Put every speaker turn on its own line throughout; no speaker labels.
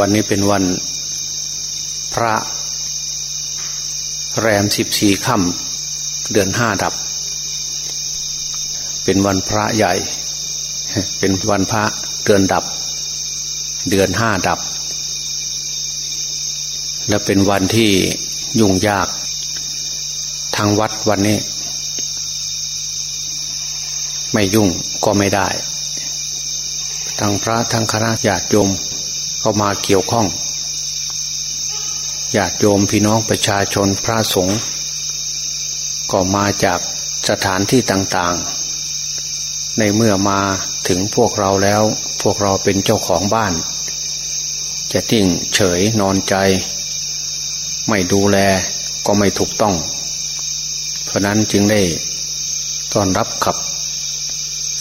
วันนี้เป็นวันพระแรมสิบสี่ค่ำเดือนห้าดับ เป็นวันพระใหญ่ เป็นวันพระเดือนดับ เดือนห้าดับ และเป็นวันที่ยุ่งยากทางวัดวันนี้ ไม่ยุ่งก็ไม่ได้ทางพระทางคณะญาติโยม เข้ามาเกี่ยวข้องญาติโยมพี่น้องประชาชนพระสงฆ์ก็มาจากสถานที่ต่างๆ ในเมื่อมาถึงพวกเราแล้ว พวกเราเป็นเจ้าของบ้าน จะทิ้งเฉยนอนใจ ไม่ดูแลก็ไม่ถูกต้อง เพราะนั้นจึงได้ต้อนรับขับ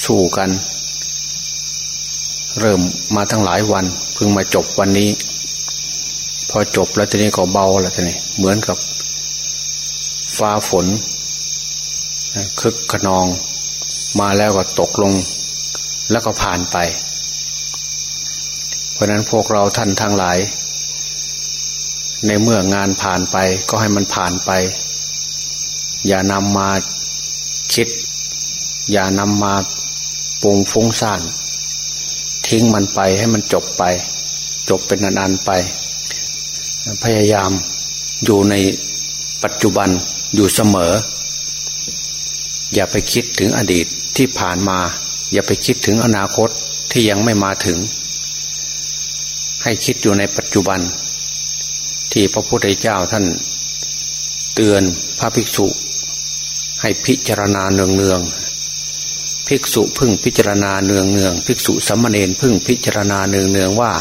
สู้กัน เริ่มมาทั้งหลายวัน เพิ่งมาจบวันนี้ พอจบแล้วทีนี้ก็เบาแล้วทีนี้เหมือนกับฟ้าฝนคึกขนอง มาแล้วก็ตกลง แล้วก็ผ่านไป เพราะนั้นพวกเราท่านทั้งหลาย ในเมื่องานผ่านไปก็ให้มันผ่านไป อย่านำมาคิด อย่านำมาปุงฟุ้งซ่าน ทิ้งมันไปให้มันจบไป จบเป็นนานๆไป พยายามอยู่ในปัจจุบันอยู่เสมอ อย่าไปคิดถึงอดีตที่ผ่านมา อย่าไปคิดถึงอนาคตที่ยังไม่มาถึง ให้คิดอยู่ในปัจจุบัน ที่พระพุทธเจ้าท่านเตือนพระภิกษุ ให้พิจารณาเนืองเนือง ภิกษุพึ่งพิจารณาเนืองเนืองภิกษุสัมมาเนนพึ่งพิจารณาเนืองเนืองว่า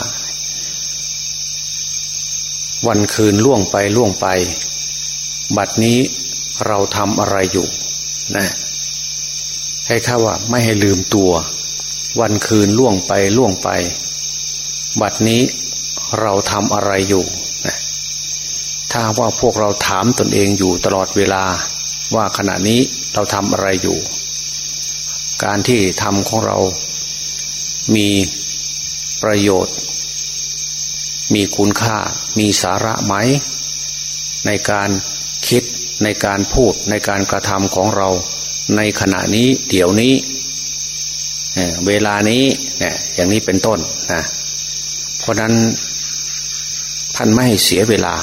วันคืนล่วงไปล่วงไป บัดนี้เราทำอะไรอยู่นะให้ข้าว่าไม่ให้ลืมตัว วันคืนล่วงไปล่วงไป บัดนี้เราทำอะไรอยู่นะถ้าว่าพวกเราถามตนเองอยู่ตลอดเวลาว่าขณะนี้เราทำอะไรอยู่ การที่ทำของเรามีประโยชน์ มีคุณค่า มีสาระไหม ในการคิดในการพูดในการกระทำของเราในขณะนี้เดี๋ยวนี้เวลานี้เนี่ยอย่างนี้เป็นต้นนะเพราะนั้นท่านไม่ให้เสียเวลา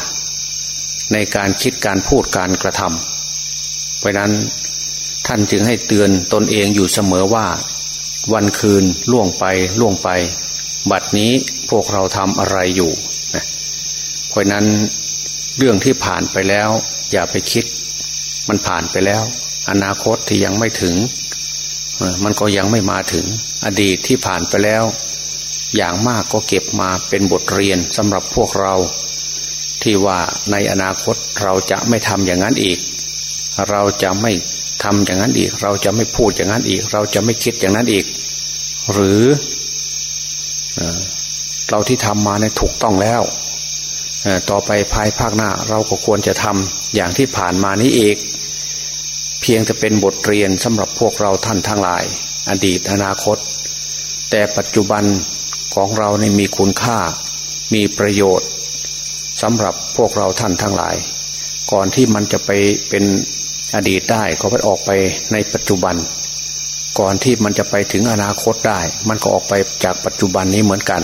ในการคิดการพูดการกระทำเพราะนั้น ท่านจึงให้เตือนตนเองอยู่เสมอว่า วันคืนล่วงไปล่วงไป บัดนี้พวกเราทำอะไรอยู่นะเพราะนั้นเรื่องที่ผ่านไปแล้ว อย่าไปคิด มันผ่านไปแล้ว อนาคตที่ยังไม่ถึง มันก็ยังไม่มาถึง อดีตที่ผ่านไปแล้ว อย่างมากก็เก็บมาเป็นบทเรียนสำหรับพวกเรา ที่ว่าในอนาคตเราจะไม่ทำอย่างนั้นอีก เราจะไม่ ทำอย่างนั้นอีก เราจะไม่พูดอย่างนั้นอีก เราจะไม่คิดอย่างนั้นอีก หรือเราที่ทำมาเนี่ยถูกต้องแล้วต่อไปภายภาคหน้า เราก็ควรจะทำอย่างที่ผ่านมานี้เองเพียงจะเป็นบทเรียนสำหรับพวกเราท่านทั้งหลาย อดีตอนาคต แต่ปัจจุบันของเราในมีคุณค่า มีประโยชน์สำหรับพวกเราท่านทั้งหลาย ก่อนที่มันจะไปเป็น อดีตได้ก็ไปออกไปในปัจจุบัน ก่อนที่มันจะไปถึงอนาคตได้ มันก็ออกไปจากปัจจุบันนี้เหมือนกัน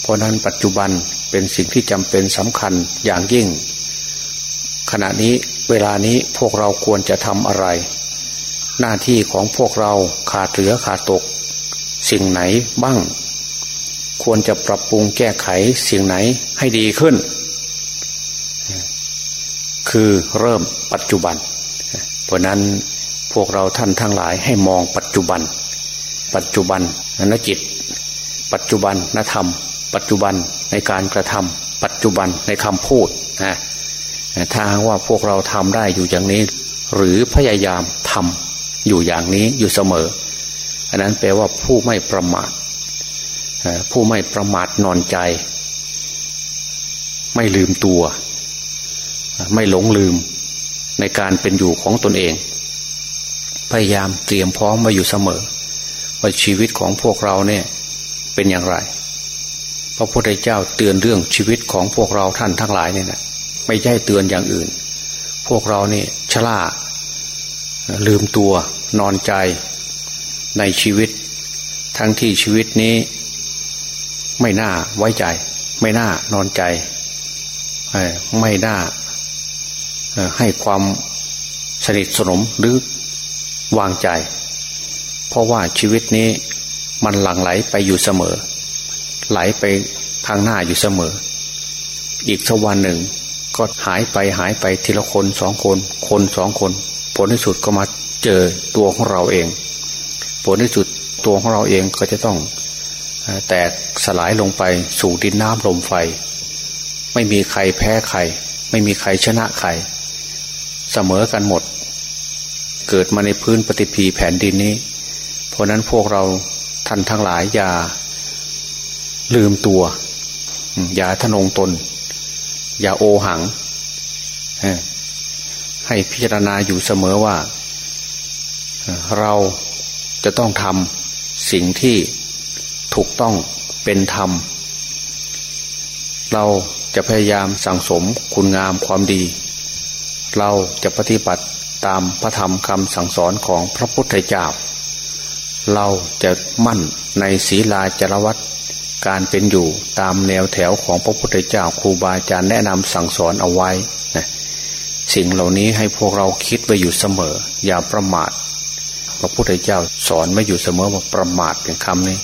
เพราะนั้นปัจจุบันเป็นสิ่งที่จำเป็นสำคัญอย่างยิ่ง ขณะนี้เวลานี้พวกเราควรจะทำอะไร หน้าที่ของพวกเราขาดเหลือขาดตก สิ่งไหนบ้าง ควรจะปรับปรุงแก้ไขสิ่งไหนให้ดีขึ้น คือเริ่มปัจจุบัน ราะนั้นพวกเราท่านทั้งหลายให้มองปัจจุบัน ปัจจุบันนจิต ปัจจุบันนธรรม ปัจจุบันในการกระทำปัจจุบันในคำพูดนะถ้าว่าพวกเราทำได้อยู่อย่างนี้ หรือพยายามทำอยู่อย่างนี้อยู่เสมอ อันนั้นแปลว่าผู้ไม่ประมาทผู้ไม่ประมาทนอนใจ ไม่ลืมตัว ไม่หลงลืม ในการเป็นอยู่ของตนเอง พยายามเตรียมพร้อมมาอยู่เสมอ ว่าชีวิตของพวกเราเนี่ยเป็นอย่างไร พระพุทธเจ้าเตือนเรื่องชีวิตของพวกเราท่านทั้งหลายเนี่ยนะไม่ใช่เตือนอย่างอื่น พวกเราเนี่ยชราลืมตัวนอนใจในชีวิต ทั้งที่ชีวิตนี้ ไม่น่าไว้ใจ ไม่น่านอนใจ ไม่น่า ให้ความสนิทสนมหรือวางใจ เพราะว่าชีวิตนี้มันหลั่งไหลไปอยู่เสมอ ไหลไปทางหน้าอยู่เสมอ อีกสักวันหนึ่ง ก็หายไปหายไปทีละคนสองคน คนสองคน ผลที่สุดก็มาเจอตัวของเราเอง ผลที่สุดตัวของเราเองก็จะต้องแตกสลายลงไปสู่ดินน้ำลมไฟ ไม่มีใครแพ้ใคร ไม่มีใครชนะใคร เสมอกันหมด เกิดมาในพื้นปฏิพีแผ่นดินนี้ เพราะนั้นพวกเราท่านทั้งหลายอย่าลืมตัว อย่าทนงตน อย่าโอหัง ให้พิจารณาอยู่เสมอว่า เราจะต้องทำสิ่งที่ถูกต้องเป็นธรรม เราจะพยายามสั่งสมคุณงามความดี เราจะปฏิบัติตามพระธรรมคำสั่งสอนของพระพุทธเจ้า เราจะมั่นในศีลาจารวัตการเป็นอยู่ตามแนวแถวของพระพุทธเจ้าครูบาอาจารย์แนะนำสั่งสอนเอาไว้นะสิ่งเหล่านี้ให้พวกเราคิดไว้อยู่เสมอ อย่าประมาท พระพุทธเจ้าสอนไม่อยู่เสมอว่าประมาทเป็นคำนี้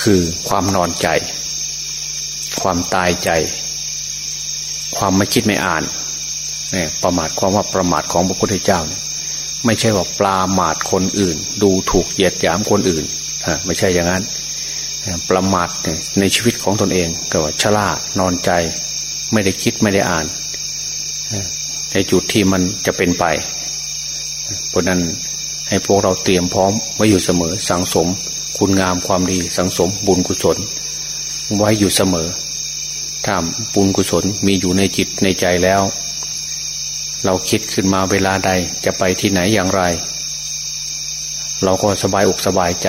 คือความนอนใจ ความตายใจ ความไม่คิดไม่อ่านเนี่ยประมาทความว่าประมาทของพระพุทธเจ้าเนี่ยไม่ใช่ว่าปลาหมาดคนอื่น ดูถูกเหยียดหยามคนอื่นไม่ใช่อย่างนั้น ประมาทในชีวิตของตนเองก็ว่าชรานอนใจ ไม่ได้คิดไม่ได้อ่านในจุดที่มันจะเป็นไปเพราะนั้นให้พวกเราเตรียมพร้อมไว้อยู่เสมอสังสม คุณงามความดีสังสมบุญกุศล ไว้อยู่เสมอ ถ้าบุญกุศลมีอยู่ในจิตในใจแล้ว เราคิดขึ้นมาเวลาใดจะไปที่ไหนอย่างไร เราก็สบายอกสบายใจ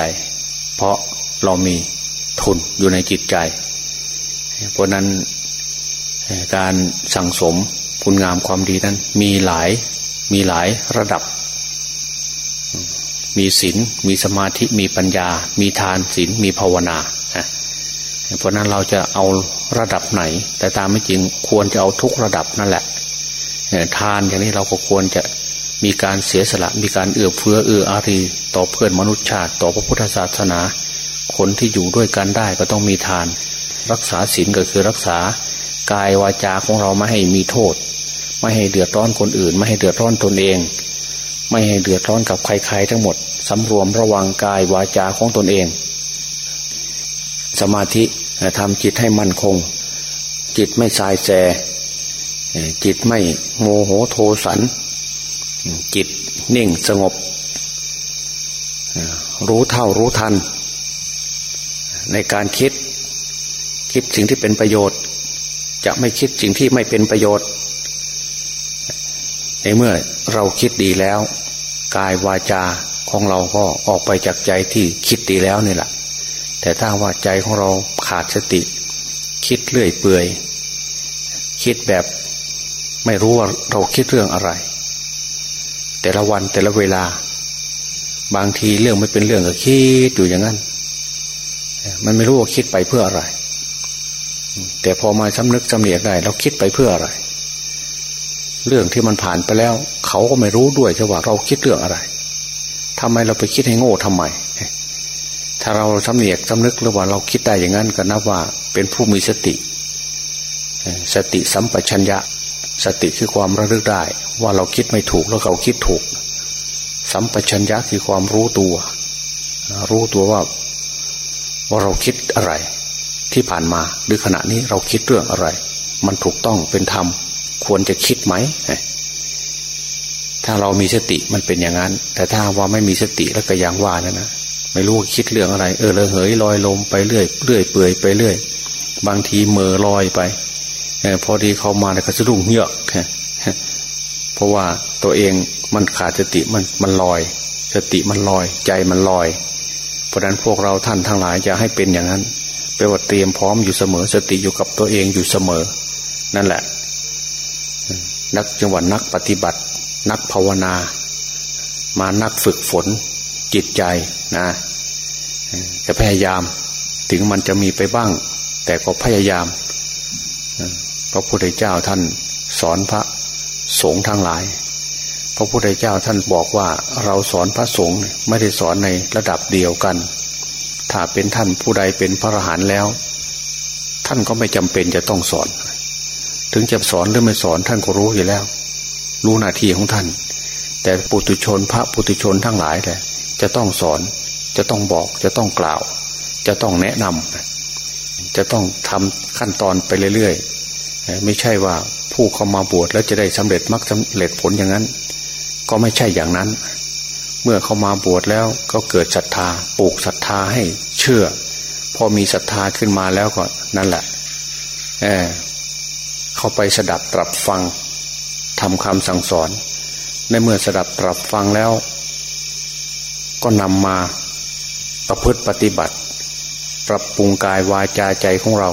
เพราะเรามีทุนอยู่ในจิตใจ เพราะนั้นการสั่งสมคุณงามความดีนั้น มีหลายมีหลายระดับ มีศีลมีสมาธิมีปัญญา มีทานศีลมีภาวนาเพราะนั้นเราจะเอาระดับไหน แต่ตามไม่จริงควรจะเอาทุกระดับนั่นแหละทานอย่างนี้เราก็ควรจะมีการเสียสละมีการเอื้อเฟื้อเอื้ออารี ต่อเพื่อนมนุษย์ชาติ ต่อพระพุทธศาสนา คนที่อยู่ด้วยกันได้ก็ต้องมีทาน รักษาศีลก็คือรักษากายวาจาของเราไม่ให้มีโทษ ไม่ให้เดือดร้อนคนอื่น ไม่ให้เดือดร้อนตนเอง ไม่ให้เดือดร้อนกับใครๆทั้งหมดสำรวมระวังกายวาจาของตนเอง สมาธิ ทำจิตให้มั่นคง จิตไม่สายแสจิตไม่โมโหโทสัน จิตนิ่งสงบ รู้เท่ารู้ทัน ในการคิด คิดสิ่งที่เป็นประโยชน์ จะไม่คิดสิ่งที่ไม่เป็นประโยชน์ ในเมื่อเราคิดดีแล้ว กายวาจาของเราก็ออกไปจากใจที่คิดดีแล้วนี่แหละแต่ถ้าว่าใจของเรา ขาดสติ คิดเรื่อยเปื่อย คิดแบบไม่รู้ว่าเราคิดเรื่องอะไร แต่ละวันแต่ละเวลา บางทีเรื่องไม่เป็นเรื่องก็คิดอยู่อย่างนั้น มันไม่รู้ว่าคิดไปเพื่ออะไร แต่พอมาสำนึกสำเนียกได้เราคิดไปเพื่ออะไร เรื่องที่มันผ่านไปแล้ว เขาก็ไม่รู้ด้วยว่าเราคิดเรื่องอะไรทำไมเราไปคิดให้โง่ทำไม ถ้าเราสำเนียกสำนึกหรือว่าเราคิดได้อย่างนั้นก็นับว่าเป็นผู้มีสติ สติสัมปชัญญะ สติคือความระลึกได้ ว่าเราคิดไม่ถูกแล้วเขาคิดถูก สัมปชัญญะคือความรู้ตัว รู้ตัวว่าว่าเราคิดอะไร ที่ผ่านมาหรือขณะนี้เราคิดเรื่องอะไร มันถูกต้องเป็นธรรมควรจะคิดไหมถ้าเรามีสติมันเป็นอย่างนั้น แต่ถ้าว่าไม่มีสติแล้วก็ยังว่านะนะ ไม่รู้คิดเรื่องอะไร เออเลยเหยลอยลมไปเรื่อยเรื่อยเปื่อยไปเรื่อย บางทีเมื่อลอยไปพอดีเขามาเนี่ยเขาจะรุ่งเหือกเพราะว่าตัวเองมันขาดสติมันมันลอย สติมันลอย ใจมันลอย เพราะนั้นพวกเราท่านทั้งหลายจะให้เป็นอย่างนั้นแปลว่าเตรียมพร้อมอยู่เสมอ สติอยู่กับตัวเองอยู่เสมอ นั่นแหละ นักจังหวัดนักปฏิบัติ นักภาวนา มานักฝึกฝน จิตใจนะจะพยายามถึงมันจะมีไปบ้าง แต่ก็พยายามพระพุทธเจ้าท่านสอนพระสงฆ์ทั้งหลาย พระพุทธเจ้าท่านบอกว่าเราสอนพระสงฆ์ไม่ได้สอนในระดับเดียวกัน ถ้าเป็นท่านผู้ใดเป็นพระอรหันต์แล้ว ท่านก็ไม่จำเป็นจะต้องสอน ถึงจะสอนหรือไม่สอนท่านก็รู้อยู่แล้ว รู้หน้าที่ของท่าน แต่ปุตุชนพระปุตุชนทั้งหลายแหละ จะต้องสอน จะต้องบอก จะต้องกล่าว จะต้องแนะนำจะต้องทำขั้นตอนไปเรื่อยๆไม่ใช่ว่าผู้เข้ามาบวชแล้วจะได้สำเร็จมรรคสาเร็จผลอย่างนั้น ก็ไม่ใช่อย่างนั้น เมื่อเข้ามาบวชแล้วก็เกิดศรัทธาปลูกศรัทธาให้เชื่อ พอมีศรัทธาขึ้นมาแล้วก็นั่นแหละเเข้าไปสดับตรับฟังทำคำสั่งสอน ในเมื่อสดับตรับฟังแล้ว ก็นำมาประพฤติปฏิบัติ ปรับปรุงกายวาจาใจของเรา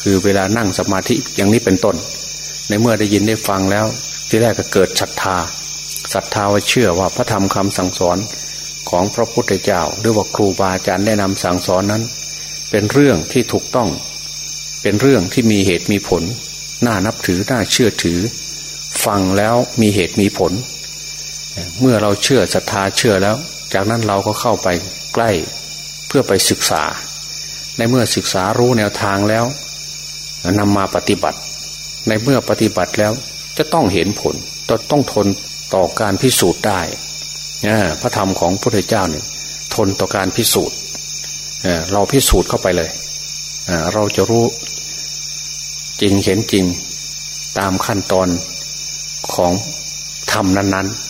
คือเวลานั่งสมาธิอย่างนี้เป็นต้น ในเมื่อได้ยินได้ฟังแล้ว ที่แรกก็เกิดศรัทธาศรัทธาว่าเชื่อว่าพระธรรมคำสั่งสอนของพระพุทธเจ้า หรือว่าครูบาอาจารย์แนะนำสั่งสอนนั้น เป็นเรื่องที่ถูกต้อง เป็นเรื่องที่มีเหตุมีผล น่านับถือน่าเชื่อถือ ฟังแล้วมีเหตุมีผล เมื่อเราเชื่อศรัทธาเชื่อแล้ว จากนั้นเราก็เข้าไปใกล้เพื่อไปศึกษา ในเมื่อศึกษารู้แนวทางแล้วนำมาปฏิบัติ ในเมื่อปฏิบัติแล้วจะต้องเห็นผลต้องทนต่อการพิสูจน์ได้พระธรรมของพระพุทธเจ้าเนี่ยทนต่อการพิสูจน์เราพิสูจน์เข้าไปเลยเราจะรู้จริงเห็นจริงตามขั้นตอนของธรรมนั้น ๆ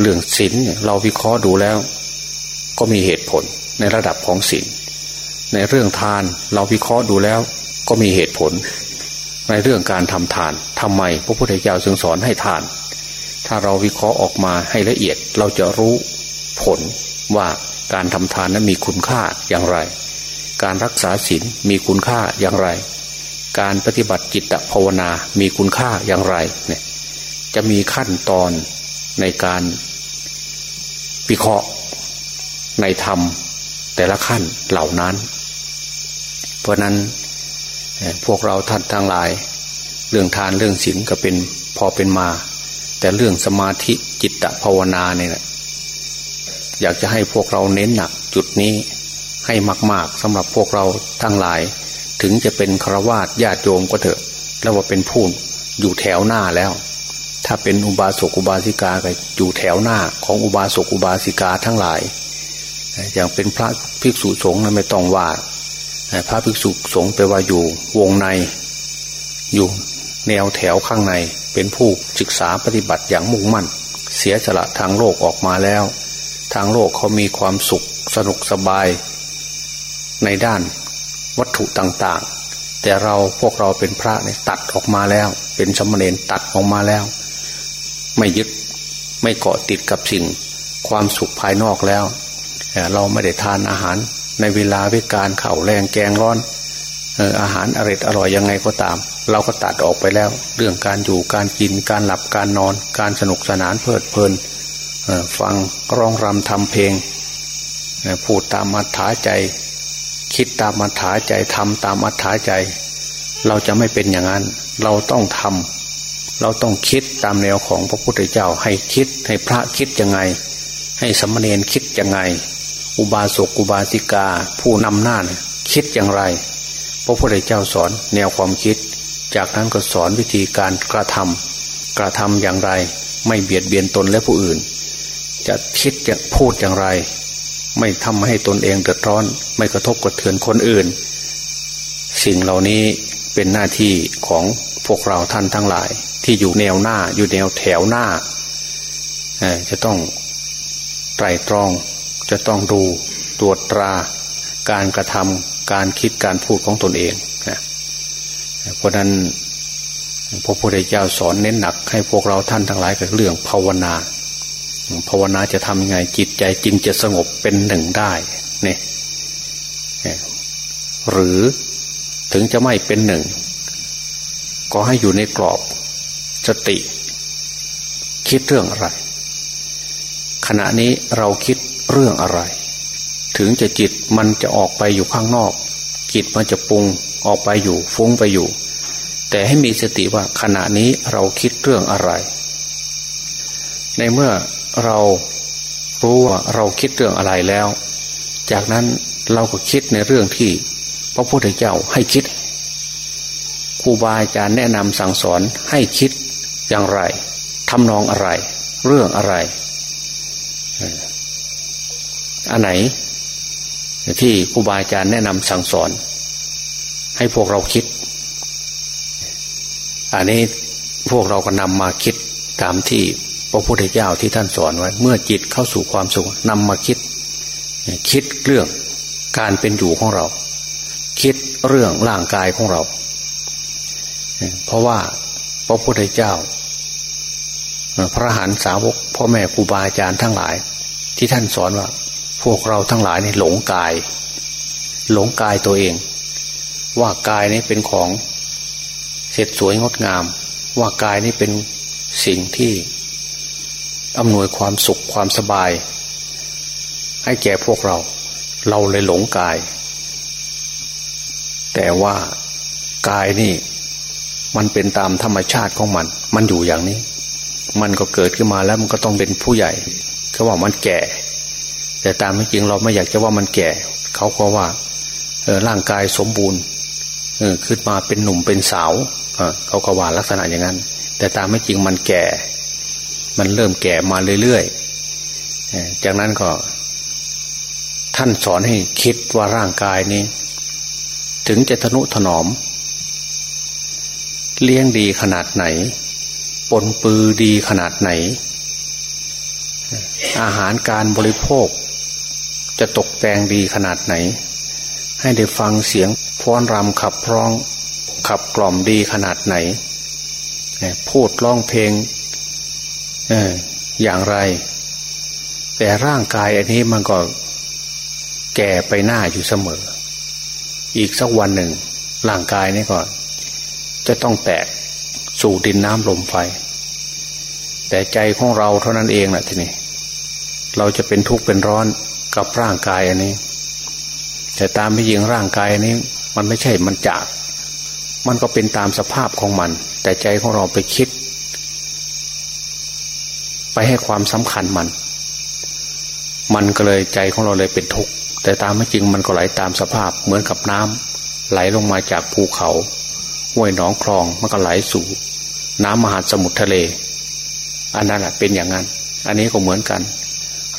เรื่องศีลเราวิเคราะห์ดูแล้ว ก็มีเหตุผลในระดับของศีลในเรื่องทานเราวิเคราะห์ดูแล้ว ก็มีเหตุผล ในเรื่องการทำทานทำไมพระพุทธเจ้าจึงสอนให้ทาน ถ้าเราวิเคราะห์ออกมาให้ละเอียดเราจะรู้ผลว่าการทำทานนั้นมีคุณค่าอย่างไร การรักษาศีลมีคุณค่าอย่างไร การปฏิบัติจิตภาวนา มีคุณค่าอย่างไรเนี่ยจะมีขั้นตอน ในการวิเคราะห์ในธรรมแต่ละขั้นเหล่านั้น เพราะนั้นพวกเราท่านทั้งหลาย เรื่องทานเรื่องศีลก็เป็นพอเป็นมา แต่เรื่องสมาธิจิตตภาวนาเนี่ยอยากจะให้พวกเราเน้นหนักจุดนี้ให้มาก ๆสำหรับพวกเราทั้งหลาย ถึงจะเป็นครวาสญาติโยมก็เถอะ แล้วว่าเป็นผู้อยู่แถวหน้าแล้ว ถ้าเป็นอุบาสกอุบาสิกาก็อยู่แถวหน้าของอุบาสกอุบาสิกาทั้งหลาย อย่างเป็นพระภิกษุสงฆ์นั้นไม่ต้องว่าพระภิกษุสงฆ์ไปว่าอยู่วงใน อยู่แนวแถวข้างในเป็นผู้ศึกษาปฏิบัติอย่างมุ่งมั่น เสียสละทางโลกออกมาแล้ว ทางโลกเขามีความสุขสนุกสบาย ในด้านวัตถุต่างๆ แต่เราพวกเราเป็นพระเนี่ยตัดออกมาแล้ว เป็นสมณเณรตัดออกมาแล้ว ไม่ยึดไม่เกาะติดกับสิ่งความสุขภายนอกแล้ว เราไม่ได้ทานอาหารในเวลาวิการเข่าแรงแกงร้อนอาหารอร่อยอร่อยยังไงก็ตาม เราก็ตัดออกไปแล้ว เรื่องการอยู่การกินการหลับการนอน การสนุกสนานเพลิดเพลินฟังร้องรำทำเพลงพูดตามมัธยาใจ คิดตามมัธยาใจทำตามมัธยาใจ เราจะไม่เป็นอย่างนั้น เราต้องทำ เราต้องคิดตามแนวของพระพุทธเจ้าให้คิดให้พระคิดยังไง ให้สมณเณรคิดยังไง อุบาสกอุบาสิกา ผู้นำหน้าคิดอย่างไร พระพุทธเจ้าสอนแนวความคิด จากนั้นก็สอนวิธีการกระทำกระทำอย่างไร ไม่เบียดเบียนตนและผู้อื่น จะคิดจะพูดอย่างไร ไม่ทำให้ตนเองเดือดร้อน ไม่กระทบกระเทือนคนอื่น สิ่งเหล่านี้เป็นหน้าที่ของพวกเราท่านทั้งหลาย ที่อยู่แนวหน้าอยู่แนวแถวหน้าจะต้องไตรตรองจะต้องดูตรวจตราการกระทำการคิดการพูดของตนเองนะเพราะนั้นพระพุทธเจ้าสอนเน้นหนักให้พวกเราท่านทั้งหลายกับเรื่องภาวนาภาวนาจะทำยังไงจิตใจจึงจะสงบเป็นหนึ่งได้เนี่ยหรือถึงจะไม่เป็นหนึ่ง ก็ให้อยู่ในกรอบ สติ คิดเรื่องอะไร ขณะนี้เราคิดเรื่องอะไร ถึงจะจิตมันจะออกไปอยู่ข้างนอก จิตมันจะปรุงออกไปอยู่ฟุ้งไปอยู่ แต่ให้มีสติว่าขณะนี้เราคิดเรื่องอะไร ในเมื่อเรารู้ว่าเราคิดเรื่องอะไรแล้ว จากนั้นเราก็คิดในเรื่องที่ พระพุทธเจ้าให้คิดครูบาอาจารย์แนะนำสั่งสอนให้คิด อย่างไรทำนองอะไร เรื่องอะไรอันไหน ที่ครูบาอาจารย์แนะนำสั่งสอน ให้พวกเราคิด อันนี้พวกเราก็นำมาคิดตามที่พระพุทธเจ้าที่ท่านสอนไว้ เมื่อจิตเข้าสู่ความสุขนำมาคิด คิดเรื่องการเป็นอยู่ของเรา คิดเรื่องร่างกายของเรา เพราะว่าพระพุทธเจ้า พระหันสาวกพ่อแม่ครูบาอาจารย์ทั้งหลาย ที่ท่านสอนว่า พวกเราทั้งหลายนี่หลงกาย หลงกายตัวเอง ว่ากายนี้เป็นของเสร็จสวยงดงาม ว่ากายนี้เป็นสิ่งที่อำนวยความสุขความสบาย ให้แก่พวกเรา เราเลยหลงกาย แต่ว่ากายนี่ มันเป็นตามธรรมชาติของมัน มันอยู่อย่างนี้ มันก็เกิดขึ้นมาแล้วมันก็ต้องเป็นผู้ใหญ่เขาว่ามันแก่ แต่ตามจริงเราไม่อยากจะว่ามันแก่ เขาก็ว่าเออร่างกายสมบูรณ์เออขึ้นมาเป็นหนุ่มเป็นสาวเออเขาก็ว่าลักษณะอย่างนั้น แต่ตามไม่จริงมันแก่ มันเริ่มแก่มาเรื่อยๆจากนั้นก็ ท่านสอนให้คิดว่าร่างกายนี้ ถึงจะทนุถนอม เลี้ยงดีขนาดไหน ปนปือดีขนาดไหน อาหารการบริโภค จะตกแต่งดีขนาดไหน ให้ได้ฟังเสียงฟ้อนรำขับร้องขับกล่อมดีขนาดไหน พูดร้องเพลงอย่างไร แต่ร่างกายอันนี้มันก็แก่ไปหน้าอยู่เสมอ อีกสักวันหนึ่ง ร่างกายนี้ก็จะต้องแตก สู่ดินน้ำลมไฟ แต่ใจของเราเท่านั้นเองแหละทีนี้เราจะเป็นทุกข์เป็นร้อนกับร่างกายอันนี้ แต่ตามไม่ยิงร่างกายอันนี้ มันไม่ใช่มันจาก มันก็เป็นตามสภาพของมัน แต่ใจของเราไปคิด ไปให้ความสำคัญมัน มันก็เลยใจของเราเลยเป็นทุกข์แต่ตามไม่จริงมันก็ไหลตามสภาพเหมือนกับน้ำไหลลงมาจากภูเขาห้วยหนองคลองมันก็ไหลสู่ น้ำมหาสมุทรทะเล อันนั้นแหละเป็นอย่างนั้น อันนี้ก็เหมือนกัน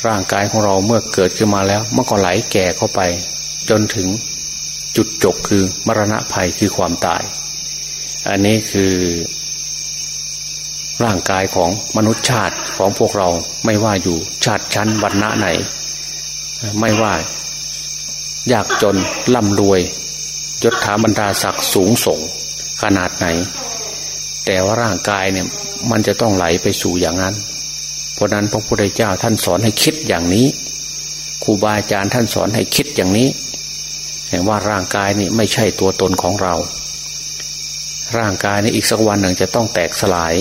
ร่างกายของเราเมื่อเกิดขึ้นมาแล้วมันก็ไหลแก่เข้าไป จนถึงจุดจบคือมรณะภัยคือความตาย อันนี้คือ ร่างกายของมนุษย์ชาติของพวกเราไม่ว่าอยู่ชาติชั้นวรรณะไหน ไม่ว่ายากจนร่ำรวยยศถาบรรดาศักดิ์สูงส่งขนาดไหน แต่ว่าร่างกายเนี่ยมันจะต้องไหลไปสู่อย่างนั้น เพราะนั้นพระพุทธเจ้าท่านสอนให้คิดอย่างนี้ครูบาอาจารย์ท่านสอนให้คิดอย่างนี้เห็นว่าร่างกายนี่ไม่ใช่ตัวตนของเรา ร่างกายนี่อีกสักวันหนึ่งจะต้องแตกสลาย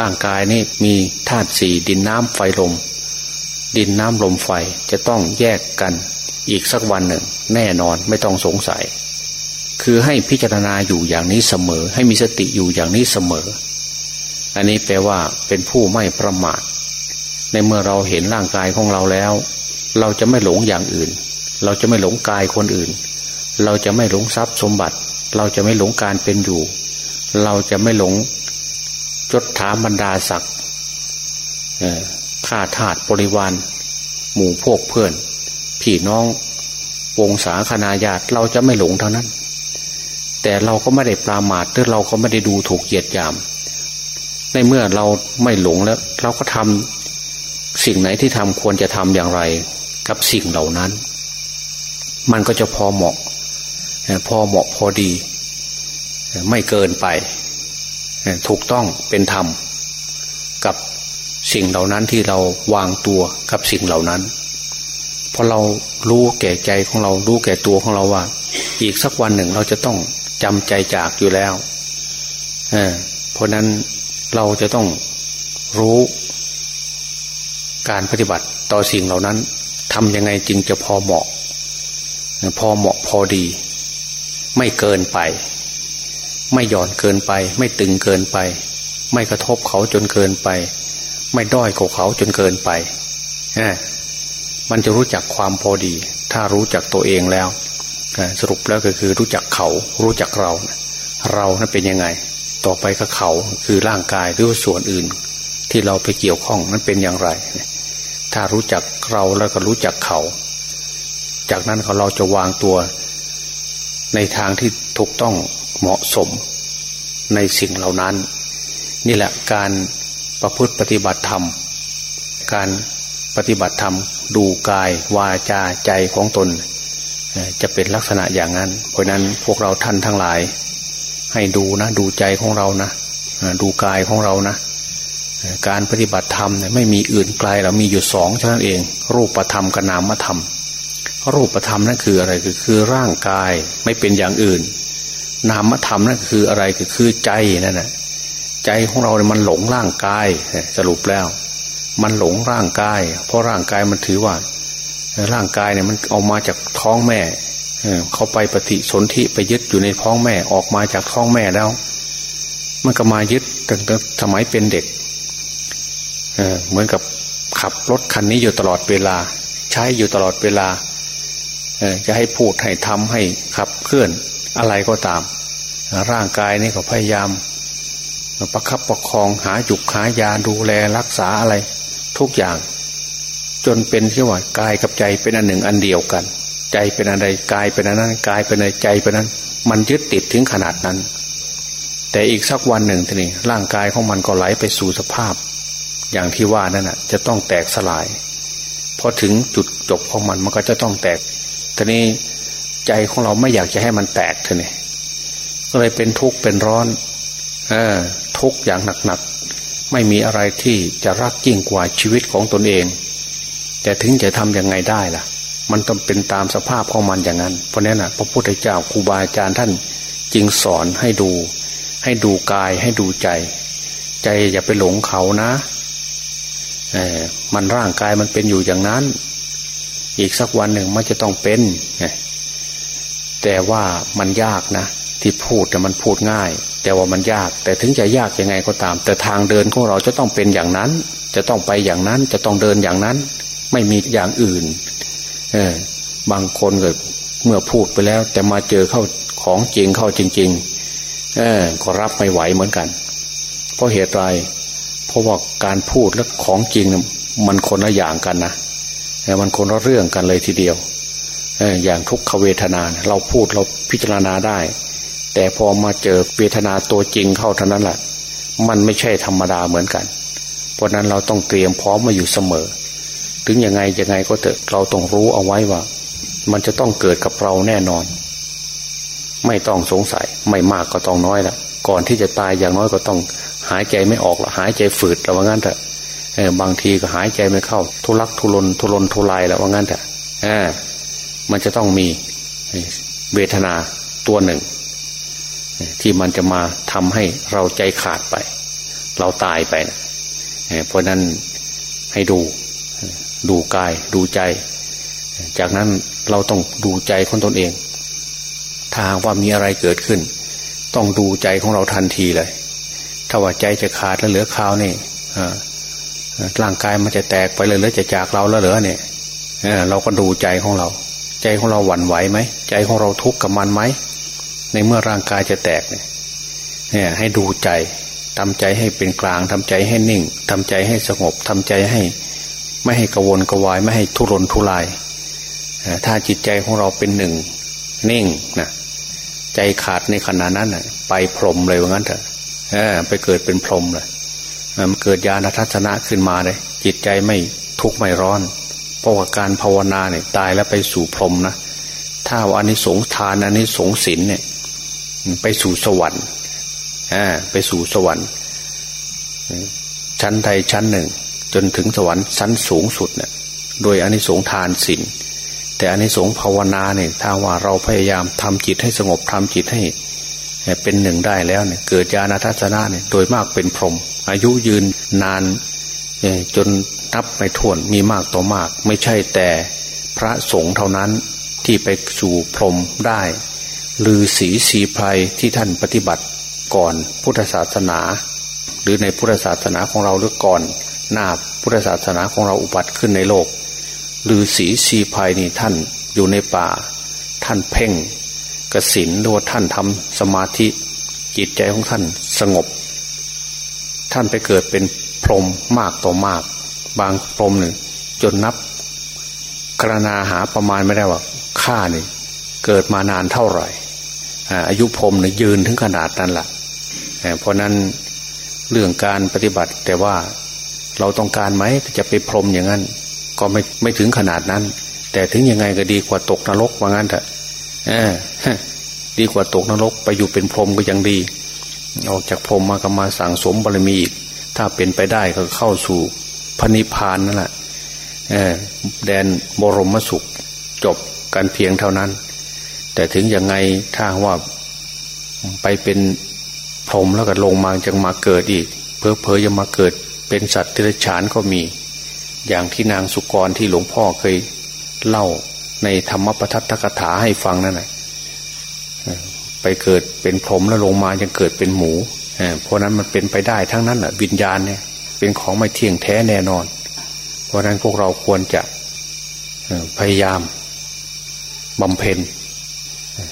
ร่างกายนี่มีธาตุสี่ดินน้ำไฟลม ดินน้ำลมไฟจะต้องแยกกัน อีกสักวันหนึ่ง แน่นอนไม่ต้องสงสัย คือให้พิจารณาอยู่อย่างนี้เสมอ ให้มีสติอยู่อย่างนี้เสมอ อันนี้แปลว่าเป็นผู้ไม่ประมาท ในเมื่อเราเห็นร่างกายของเราแล้ว เราจะไม่หลงอย่างอื่น เราจะไม่หลงกายคนอื่น เราจะไม่หลงทรัพย์สมบัติ เราจะไม่หลงการเป็นอยู่ เราจะไม่หลงจดถามบรรดาศักดิ์ข้าทาสบริวาร หมู่พวกเพื่อน พี่น้อง วงศาคณาญาติเราจะไม่หลงเท่านั้น แต่เราก็ไม่ได้ปรามาทหรือเราก็ไม่ได้ดูถูกเหยียดยาม ในเมื่อเราไม่หลงแล้ว เราก็ทำสิ่งไหนที่ทำควรจะทำอย่างไร กับสิ่งเหล่านั้น มันก็จะพอเหมาะ พอเหมาะพอดี ไม่เกินไป ถูกต้องเป็นธรรม กับสิ่งสิ่งเหล่านั้นที่เราวางตัวกับสิ่งเหล่านั้นพอเรารู้แก่ใจของเรารู้แก่ตัวของเราว่า อีกสักวันหนึ่งเราจะต้อง จำใจจากอยู่แล้วเเพราะนั้นเราจะต้องรู้การปฏิบัติต่อสิ่งเหล่านั้นทำยังไงจึงจะพอเหมาะ พอเหมาะพอดี ไม่เกินไป ไม่หย่อนเกินไป ไม่ตึงเกินไป ไม่กระทบเขาจนเกินไป ไม่ด้อยกว่าเขาจนเกินไปมันจะรู้จักความพอดี ถ้ารู้จักตัวเองแล้ว สรุปแล้วก็คือรู้จักเขารู้จักเรา เรานั้นเป็นยังไง ต่อไปก็เขาคือร่างกายหรือส่วนอื่น ที่เราไปเกี่ยวข้องนั้นเป็นอย่างไร ถ้ารู้จักเราแล้วก็รู้จักเขา จากนั้นเราจะวางตัว ในทางที่ถูกต้องเหมาะสมในสิ่งเหล่านั้น นี่แหละการประพฤติปฏิบัติธรรม การปฏิบัติธรรม ดูกายวาจาใจของตน จะเป็นลักษณะอย่างนั้น เพราะนั้นพวกเราท่านทั้งหลาย ให้ดูนะ ดูใจของเรานะดูกายของเรานะการปฏิบัติธรรมเนี่ยไม่มีอื่นไกลเรามีอยู่สองเท่านั้นเอง รูปธรรมกับนามธรรม รูปธรรมนั่นคืออะไรคือคือร่างกายไม่เป็นอย่างอื่น นามธรรมนั่นคืออะไรคือคือใจนั่นแหะใจของเราเนี่ยมันหลงร่างกายสรุปแล้ว มันหลงร่างกาย เพราะร่างกายมันถือว่า ร่างกายเนี่ยมันออกมาจากท้องแม่เขาไปปฏิสนธิไปยึดอยู่ในท้องแม่ออกมาจากท้องแม่แล้ว มันก็มายึดตั้งแต่สมัยเป็นเด็กเเหมือนกับขับรถคันนี้อยู่ตลอดเวลา ใช้อยู่ตลอดเวลาจะให้พูดให้ทำให้ขับเคลื่อนอะไรก็ตาม ร่างกายนี่ก็พยายามประคับประคองหาจุกหายาดูแลรักษาอะไร ทุกอย่าง จนเป็นที่ว่ากายกับใจเป็นอันหนึ่งอันเดียวกัน ใจเป็นอะไรกายเป็นอันนั้นกายเป็นอะไรใจเป็นนั้น มันยึดติดถึงขนาดนั้น แต่อีกสักวันหนึ่งทีนี้ร่างกายของมันก็ไหลไปสู่สภาพ อย่างที่ว่านั่นน่ะ จะต้องแตกสลายพอถึงจุดจบของมันมันก็จะต้องแตกทีนี้ใจของเราไม่อยากจะให้มันแตกทีนี้ก็เลยเป็นทุกข์เป็นร้อนเออทุกข์อย่างหนักไม่มีอะไรที่จะรักยิ่งกว่าชีวิตของตนเอง แต่ถึงจะทำยังไงได้ล่ะ มันต้องเป็นตามสภาพของมันอย่างนั้น เพราะนั้นนะพระพุทธเจ้าครูบาอาจารย์ท่านจึงสอนให้ดู ให้ดูกายให้ดูใจ ใจอย่าไปหลงเขานะเออมันร่างกายมันเป็นอยู่อย่างนั้น อีกสักวันหนึ่งมันจะต้องเป็นแต่ว่ามันยากนะ ที่พูดแต่มันพูดง่าย แต่ว่ามันยาก แต่ถึงจะยากยังไงก็ตาม แต่ทางเดินของเราจะต้องเป็นอย่างนั้น จะต้องไปอย่างนั้น จะต้องเดินอย่างนั้น ไม่มีอย่างอื่น เออบางคนเกิดเมื่อพูดไปแล้ว แต่มาเจอเข้าของจริงเข้าจริง ๆ เออก็รับไม่ไหวเหมือนกัน เพราะเหตุไรเพราะว่าการพูดและของจริงมันคนละอย่างกันนะแต่มันคนละเรื่องกันเลยทีเดียวอออย่างทุกขเวทนาเราพูดเราพิจารณาได้ แต่พอมาเจอเวทนาตัวจริงเข้าเท่านั้นแหละมันไม่ใช่ธรรมดาเหมือนกัน เพราะนั้นเราต้องเตรียมพร้อมมาอยู่เสมอ ถึงยังไงยังไงก็เถอะเราต้องรู้เอาไว้ว่า มันจะต้องเกิดกับเราแน่นอน ไม่ต้องสงสัย ไม่มากก็ต้องน้อยละก่อนที่จะตายอย่างน้อยก็ต้อง หายใจไม่ออกละหายใจฝืดล้วว่างั้นเถอะบางทีก็หายใจไม่เข้า ทุลักทุลนทุรนทุลายแล้วว่างั้นเถอะมันจะต้องมีเวทนาตัวหนึ่ง ที่มันจะมาทำให้เราใจขาดไป เราตายไปนะเพราะนั้นให้ดู ดูกายดูใจ จากนั้นเราต้องดูใจของตนเอง ถ้าว่ามีอะไรเกิดขึ้น ต้องดูใจของเราทันทีเลย ถ้าว่าใจจะขาดแล้วเหลือคราวนี่ร่างกายมันจะแตกไปเลยหรือจะจากเราแล้วเหลือเนี่ยเราก็ดูใจของเรา ใจของเราหวั่นไหวไหมใจของเราทุกข์กับมันไหมในเมื่อร่างกายจะแตกเนี่ยให้ดูใจทำใจให้เป็นกลางทำใจให้นิ่งทำใจให้สงบทำใจให้ ไม่ให้กระวนกระวาย ไม่ให้ทุรนทุราย ถ้าจิตใจของเราเป็นหนึ่งนิ่งนะใจขาดในขณะนั้นไปพรมเลยว่างั้นเถอะไปเกิดเป็นพรมเลยมันเกิดญาณทัศนะขึ้นมาเลย จิตใจไม่ทุกข์ไม่ร้อน เพราะว่าการภาวนาเนี่ยตายแล้วไปสู่พรมนะถ้าว่าอันนี้สงทานอันนี้สงศีลเนี่ย ไปสู่สวรรค์ไปสู่สวรรค์ชั้นใดชั้นหนึ่ง จนถึงสวรรค์ชั้นสูงสุดเนี่ยโดยอนิสงส์ทานศีลแต่อนิสงส์ภาวนาเนี่ยถ้าว่าเราพยายามทำจิตให้สงบทำจิตให้เป็นหนึ่งได้แล้วเนี่ยเกิดญาณทัศนะเนี่ยโดยมากเป็นพรหมอายุยืนนานจนนับไม่ถ้วนมีมากต่อมาก ไม่ใช่แต่พระสงฆ์เท่านั้นที่ไปสู่พรหมได้ลือศีสีไพรที่ท่านปฏิบัติก่อนพุทธศาสนา หรือในพุทธศาสนาของเราหรือก่อน หน้าพุทธศาสนาของเราอุบัติขึ้นในโลกลือศีสีไพรนี่ท่านอยู่ในป่า ท่านเพ่งกสินหรือว่าท่านทำสมาธิจิตใจของท่านสงบ ท่านไปเกิดเป็นพรหมมากต่อมาก บางพรหมหนึ่งจนนับกรณาหาประมาณไม่ได้ว่าข้านี่เกิดมานานเท่าไหร่อายุพรมเนี่ยยืนถึงขนาดนั้นแหละเพราะนั้นเรื่องการปฏิบัติแต่ว่า เราต้องการไหมจะไปพรมอย่างนั้น ก็ไม่ไม่ถึงขนาดนั้น แต่ถึงยังไงก็ดีกว่าตกนรกว่างั้นเถอะดีกว่าตกนรกไปอยู่เป็นพรมก็ยังดี ออกจากพรมมาก็มาสั่งสมบารมีอีก ถ้าเป็นไปได้ก็เข้าสู่พระนิพพานนั่นแหละแดนบรมสุขจบกันเพียงเท่านั้น แต่ถึงยังไงถ้าว่าไปเป็นพรมแล้วก็ลงมาจะมาเกิดอีกเพอเพอจะมาเกิด เป็นสัตว์ที่รฉานก็มี อย่างที่นางสุกรที่หลวงพ่อเคยเล่าในธรรมปทัตถกถาให้ฟังนั่นแหละไปเกิดเป็นพรหมแล้วลงมายังเกิดเป็นหมูเพราะนั้นมันเป็นไปได้ทั้งนั้นแหะวิญญาณเนี่ย เป็นของไม่เที่ยงแท้แน่นอน เพราะนั้นพวกเราควรจะพยายามบำเพ็ญ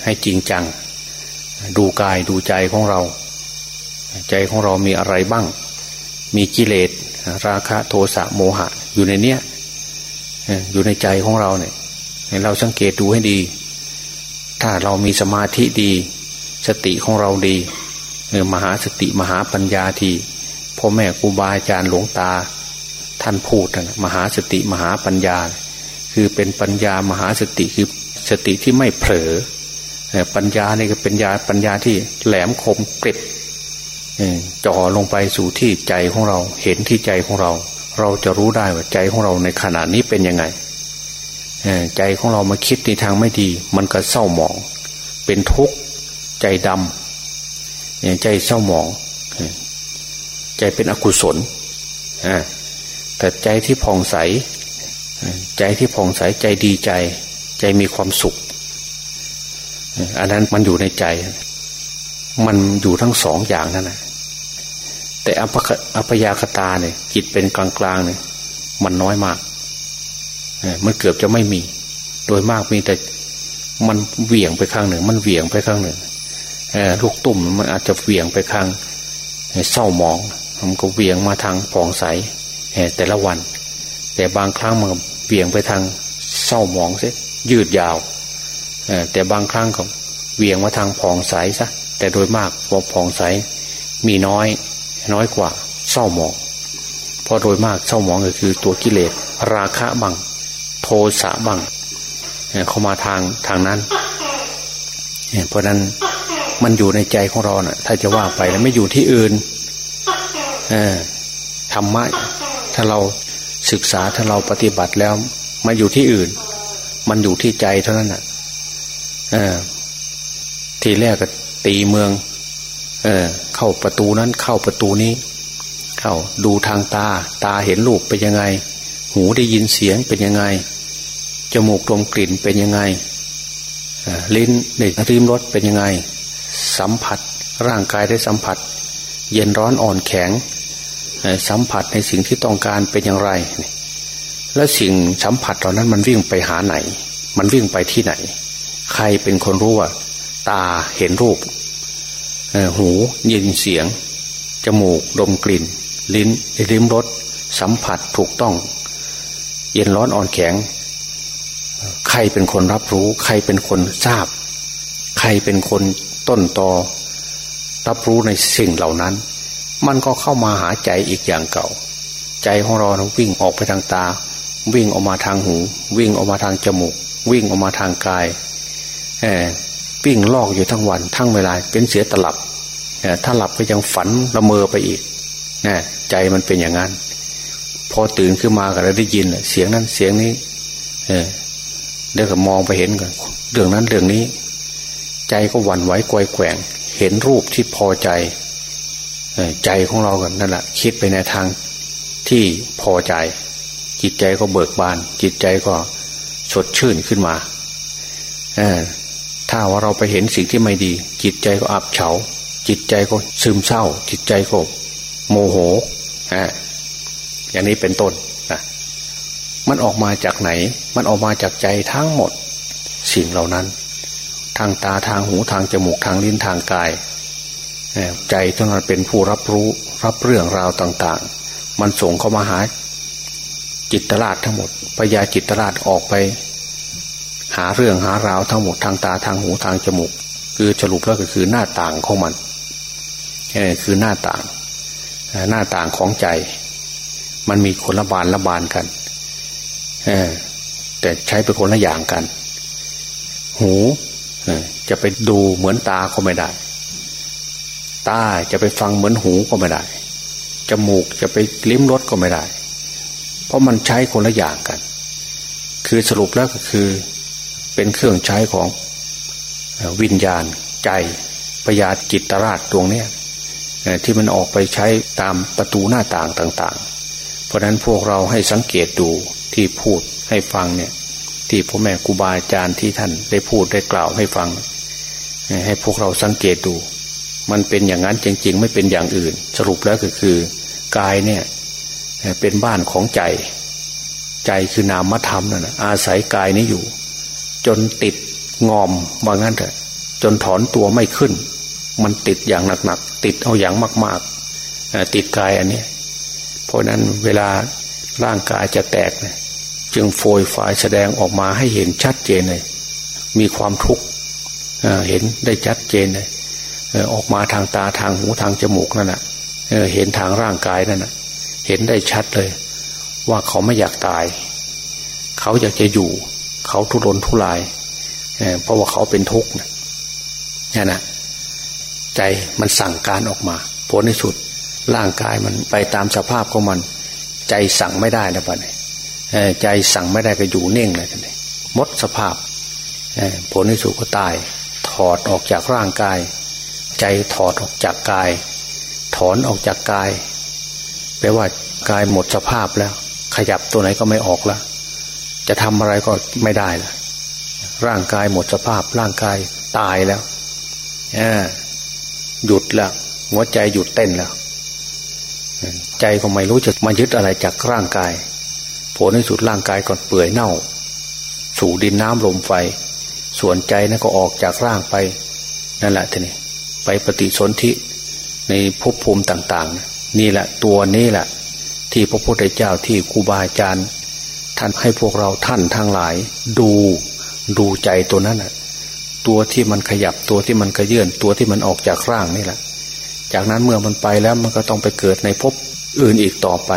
ให้จริงจัง ดูกายดูใจของเรา ใจของเรามีอะไรบ้าง มีกิเลสราคะโทสะโมหะ อยู่ในเนี้ยอยู่ในใจของเราเนี่ยเราสังเกตดูให้ดี ถ้าเรามีสมาธิดี สติของเราดีมหาสติมหาปัญญาทีพ่อแม่ครูบาอาจารย์หลวงตา ท่านพูดนะมหาสติมหาปัญญา คือเป็นปัญญามหาสติคือสติที่ไม่เผลอปัญญานี่ก็เป็นญาปัญญาที่แหลมคมกริบ จ่อลงไปสู่ที่ใจของเรา เห็นที่ใจของเรา เราจะรู้ได้ว่าใจของเราในขณะนี้เป็นยังไงใจของเรามาคิดในทางไม่ดี มันก็เศร้าหมอง เป็นทุกข์ใจดำใจเศร้าหมอง ใจเป็นอกุศลแต่ใจที่ผ่องใส ใจที่ผ่องใสใจดีใจ ใจมีความสุข อันนั้นมันอยู่ในใจ มันอยู่ทั้งสองอย่างนั่นแหละ แต่อภอภยากตาเนี่ยจิตเป็นกลางๆเนี่ยมันน้อยมากมันเกือบจะไม่มี โดยมากมีแต่มันเหวี่ยงไปข้างหนึ่ง มันเหวี่ยงไปข้างหนึ่งลูกตุ่มมันอาจจะเหวี่ยงไปข้างเศร้าหมองมันก็เหวี่ยงมาทางผ่องใสแต่ละวัน แต่บางครั้งมันเหวี่ยงไปทางเศร้าหมองเสียยืดยาวแต่บางครั้งก็เวียงมาทางผ่องใสซะแต่โดยมากพอผ่องใสมีน้อย น้อยกว่าเศร้าหมองเพราะโดยมากเศร้าหมองก็คือตัวกิเลสราคะบัง โทสะบังเข้ามาทางทางนั้นเพราะนั้นมันอยู่ในใจของเรานะ่ะ ถ้าจะว่าไปแล้วไม่อยู่ที่อื่นธรรมะถ้าเราศึกษาถ้าเราปฏิบัติแล้วมาอยู่ที่อื่น มันอยู่ที่ใจเท่านั้นอะเออทีแรกก็ตีเมือง เออ เข้าประตูนั้นเข้าประตูนี้ เข้าดูทางตา ตาเห็นรูปเป็นยังไง หูได้ยินเสียงเป็นยังไงจมูกดมกลิ่นเป็นยังไงลิ้นได้ริมรสเป็นยังไง สัมผัสร่างกายได้สัมผัส เย็นร้อนอ่อนแข็ง สัมผัสในสิ่งที่ต้องการเป็นอย่างไร แล้วสิ่งสัมผัสเหล่านั้นมันวิ่งไปหาไหน มันวิ่งไปที่ไหน ใครเป็นคนรู้ว่า ตาเห็นรูป หูยินเสียง จมูกดมกลิ่น ลิ้นริมรสสัมผัสถูกต้อง เย็นร้อนอ่อนแข็ง ใครเป็นคนรับรู้ ใครเป็นคนทราบ ใครเป็นคนต้นตอรับรู้ในสิ่งเหล่านั้น มันก็เข้ามาหาใจอีกอย่างเก่า ใจของเราวิ่งออกไปทางตา วิ่งออกมาทางหู วิ่งออกมาทางจมูก วิ่งออกมาทางกาย เอวิ่งลอกอยู่ทั้งวันทั้งเวลาเป็นเสียตลับถ้าหลับก็ยังฝันละเมอไปอีกนใจมันเป็นอย่างนั้นพพอตื่นขึ้นมาก็ได้ยินเสียงนั้นเสียงนี้ เออเดี๋ยวก็มองไปเห็นกันเรื่องนั้นเรื่องนี้ ใจก็หวั่นไหวกวยแกว่ง เห็นรูปที่พอใจใจของเรากันนั่นแหละคิดไปในทางที่พอใจ จิตใจก็เบิกบาน จิตใจก็สดชื่นขึ้นมา ถ้าว่าเราไปเห็นสิ่งที่ไม่ดี จิตใจก็อับเฉา จิตใจก็ซึมเศร้า จิตใจก็โมโหฮะอย่างนี้เป็นต้นนะมันออกมาจากไหน มันออกมาจากใจทั้งหมด สิ่งเหล่านั้น ทางตาทางหูทางจมูกทางลิ้นทางกาย ใจเท่านั้นเป็นผู้รับรู้รับเรื่องราวต่าง ๆ มันส่งเข้ามาหาจิตราชทั้งหมดพยาจิตราชออกไป หาเรื่องหาราวทั้งหมดทางตาทางหูทางจมูก คือสรุปแล้วก็คือหน้าต่างของมันนี่คือหน้าต่าง หน้าต่างของใจ มันมีคนละบานละบานกันแต่ใช้เป็นคนละอย่างกัน หูจะไปดูเหมือนตาก็ไม่ได้ ตาจะไปฟังเหมือนหูก็ไม่ได้ จมูกจะไปลิ้มรสก็ไม่ได้ เพราะมันใช้คนละอย่างกัน คือสรุปแล้วก็คือ เป็นเครื่องใช้ของวิญญาณใจปยาจิตราชดวงเนี้ยที่มันออกไปใช้ตามประตูหน้าต่างต่าง ๆ เพราะนั้นพวกเราให้สังเกตดูที่พูดให้ฟังเนี่ย ที่พ่อแม่ครูบาอาจารย์ที่ท่านได้พูดได้กล่าวให้ฟัง ให้พวกเราสังเกตดู มันเป็นอย่างนั้นจริง ๆ ไม่เป็นอย่างอื่น สรุปแล้วก็คือกายเนี่ยเป็นบ้านของใจ ใจคือนามธรรมนั่นอาศัยกายนี้อยู่ จนติดงอมว่างั้นเถอะจนถอนตัวไม่ขึ้น มันติดอย่างหนักๆติดเอาอย่างมากๆติดกายอันนี้เพราะนั้นเวลาร่างกายจะแตกเนี่ยจึงโฟยฝายแสดงออกมาให้เห็นชัดเจนเลย มีความทุกข์เห็นได้ชัดเจนเลยออกมาทางตาทางหูทางจมูกนั่นแหะเห็นทางร่างกายนั่นนะเห็นได้ชัดเลย ว่าเขาไม่อยากตาย เขาอยากจะอยู่ เขาทุรนทุรายเพราะว่าเขาเป็นทุกข์นี่นะใจมันสั่งการออกมาผลในสุดร่างกายมันไปตามสภาพของมัน ใจสั่งไม่ได้แล้วปะเนี่ยใจสั่งไม่ได้ก็อยู่เน่งเลยกันเลยมดสภาพผลในสุดก็ตาย ถอดออกจากร่างกาย ใจถอดออกจากกาย ถอนออกจากกายแปลว่ากายหมดสภาพแล้ว ขยับตัวไหนก็ไม่ออกแล้ว จะทำอะไรก็ไม่ได้ละร่างกายหมดสภาพ ร่างกายตายแล้วหยุดแล้วหัวใจหยุดเต้นแล้ว ใจก็ไม่รู้จะมายึดอะไรจากร่างกาย ผลในสุดร่างกายก่อนเปื่อยเน่า สู่ดินน้ำลมไฟ ส่วนใจนั่นก็ออกจากร่างไป นั่นแหละทีนี้ไปปฏิสนธิในภพภูมิต่าง ๆ นี่แหละตัวนี้แหละ ที่พระพุทธเจ้าที่ครูบาอาจารย์ ท่านให้พวกเราท่านทั้งหลาย ดูดูใจตัวนั้นน่ะ ตัวที่มันขยับตัวที่มันกระเยื่อนตัวที่มันออกจากร่างนี่แหละ จากนั้นเมื่อมันไปแล้วมันก็ต้องไปเกิดในภพอื่นอีกต่อไป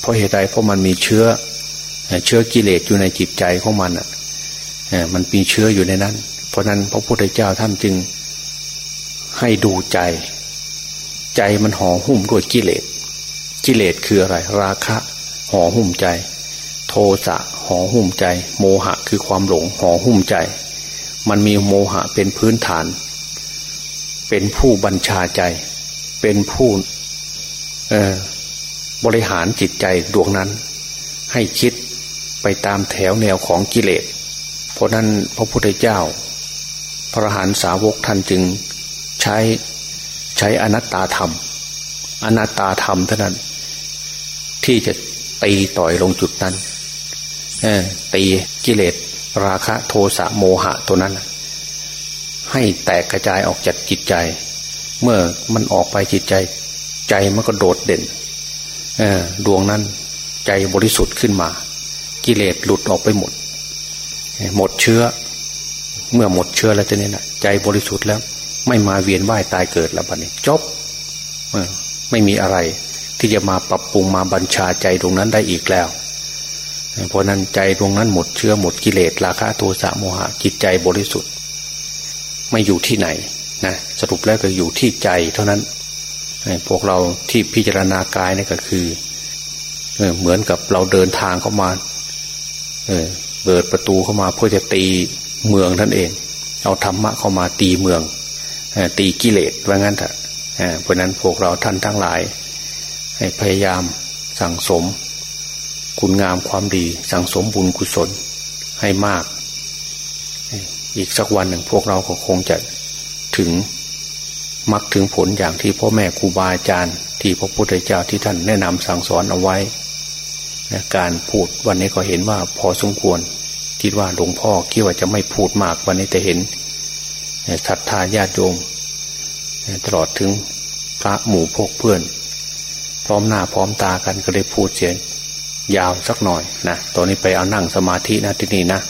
เพราะเหตุใดเพราะมันมีเชื้อ เชื้อกิเลสอยู่ในจิตใจของมันอะมันมีเชื้ออยู่ในนั้น เพราะนั้นพระพุทธเจ้าท่านจึงให้ดูใจ ใจมันห่อหุ้มด้วยกิเลสกิเลสคืออะไร ราคะห่อหุ้มใจ โทสะห่อหุ้มใจ โมหะคือความหลงห่อหุ้มใจ มันมีโมหะเป็นพื้นฐาน เป็นผู้บัญชาใจ เป็นผู้บริหารจิตใจดวงนั้น ให้คิดไปตามแถวแนวของกิเลส เพราะนั้นพระพุทธเจ้า พระหันสาวกท่านจึงใช้ใช้อนัตตาธรรม อนัตตาธรรมเท่านั้น ที่จะตีต่อยลงจุดนั้น ตีกิเลสราคะโทสะโมหะตัวนั้น ให้แตกกระจายออกจากจิตใจ เมื่อมันออกไปจิตใจ ใจมันก็โดดเด่นดวงนั้นใจบริสุทธิ์ขึ้นมา กิเลสหลุดออกไปหมด หมดเชื้อ เมื่อหมดเชื้อแล้วจะนี่นะใจบริสุทธิ์แล้ว ไม่มาเวียนว่ายตายเกิดแล้วบัดนี้จบไม่มีอะไรที่จะมาปรับปรุงมาบัญชาใจตรงนั้นได้อีกแล้ว เพราะนั้นใจตรงนั้นหมดเชื้อหมดกิเลสราคะโทสะโมหะจิตใจบริสุทธิ์ ไม่อยู่ที่ไหนนะสรุปแล้วก็อยู่ที่ใจ เท่านั้นพวกเราที่พิจารณากายนี่ก็คือเหมือนกับเราเดินทางเข้ามาเปิดประตูเข้ามาเพื่อจะตีเมืองท่านเอง เอาธรรมะเข้ามาตีเมืองตีกิเลสว่างั้นเถอะเพราะนั้นพวกเราท่านทั้งหลาย ให้พยายามสั่งสม คุณงามความดี สั่งสมบุญกุศลให้มาก อีกสักวันหนึ่งพวกเราก็คงจะถึงมักถึงผลอย่างที่พ่อแม่ครูบาอาจารย์ ที่พระพุทธเจ้าที่ท่านแนะนำสั่งสอนเอาไว้การพูดวันนี้ก็เห็นว่าพอสมควร คิดว่าหลวงพ่อคิดว่าจะไม่พูดมากวันนี้แต่เห็นศรัทธาญาติโยมตลอดถึงพระหมู่พกเพื่อน พร้อมหน้าพร้อมตากันก็ได้พูดเสียง ยาวสักหน่อยนะตอนนี้ไปเอานั่งสมาธินะที่นี่นะ